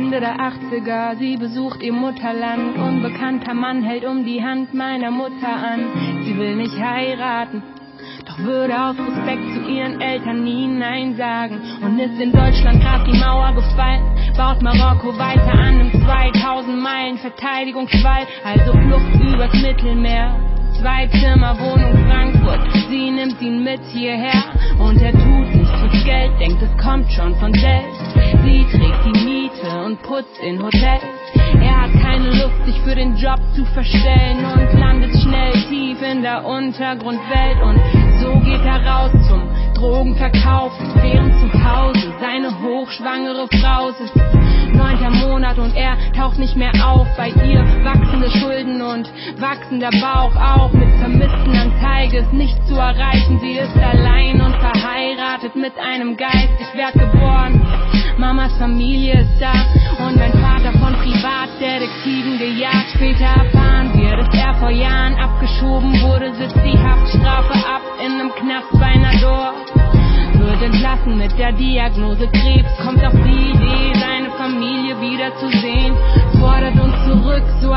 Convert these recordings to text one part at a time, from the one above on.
Mitte der 80er, sie besucht ihr Mutterland. Unbekannter Mann hält um die Hand meiner Mutter an. Sie will mich heiraten, doch würde aus Respekt zu ihren Eltern nie Nein sagen. Und ist in Deutschland grad die Mauer gefallen, baut Marokko weiter an im 2000 Meilen Verteidigungswall, also Flucht übers Mittelmeer. Zwei Zimmer Wohnung Frankfurt, sie nimmt ihn mit hierher und er tut nichts fürs Geld, denkt es kommt schon von selbst. Sie trägt die und putzt in Hotels. Er hat keine Lust, sich für den Job zu verstellen und landet schnell tief in der Untergrundwelt und so geht er raus zum Drogenverkauf, während zu Hause seine hochschwangere Frau sitzt. Neunter Monat und er taucht nicht mehr auf. Bei ihr wachsende Schulden und wachsender Bauch auch mit vermissten Anzeige ist nicht zu erreichen. Sie ist allein und verheiratet mit einem Geist. Ich werd geboren, Mamas Familie ist da und mein Vater von Privatdetektiven gejagt. Später erfahren wir, dass er vor Jahren abgeschoben wurde, sitzt die Haftstrafe ab in einem Knast bei Nador. Wird entlassen mit der Diagnose Krebs, kommt auf die Idee, seine Familie wiederzusehen.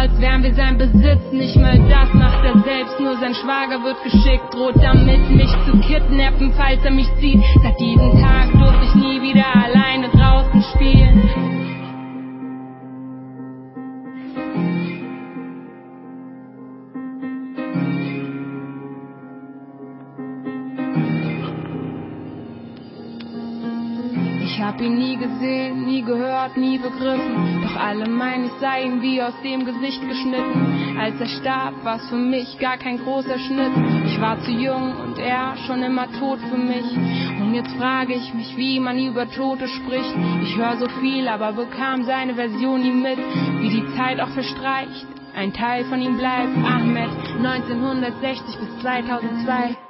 Als wären wir sein Besitz. Nicht mal das macht er selbst, nur sein Schwager wird geschickt. Droht damit, mich zu kidnappen, falls er mich sieht. Seit diesem Tag durfte ich nie wieder alleine draußen spielen. Hab ihn nie gesehen, nie gehört, nie begriffen. Doch alle meinen, ich sei ihm wie aus dem Gesicht geschnitten. Als er starb, war's für mich gar kein großer Schnitt. Ich war zu jung und er schon immer tot für mich. Und jetzt frage ich mich, wie man über Tote spricht. Ich höre so viel, aber bekam seine Version nie mit. Wie die Zeit auch verstreicht. Ein Teil von ihm bleibt Ahmed 1960 bis 2002.